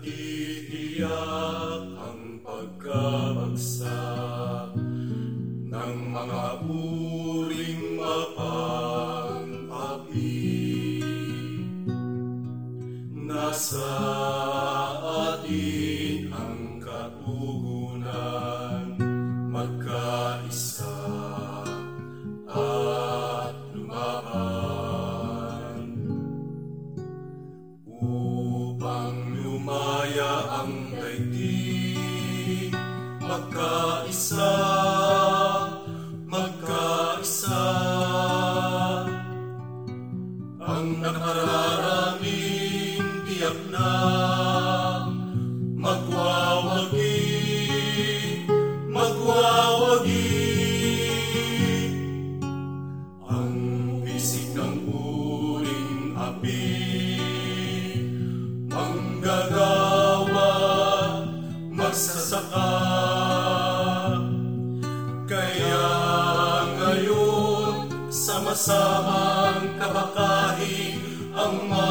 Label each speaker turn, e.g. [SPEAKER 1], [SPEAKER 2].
[SPEAKER 1] tiyak ang pagkabagsak ng mga uring mapang-api. Nasa ang daigdig, magkaisa, magkaisa. Ang nakararaming tiyak na magwawagi, magwawagi. Ang bisig ng uring api, manggagawa, magsasaka. Kaya ngayon, sama-samang kabakahin ang mga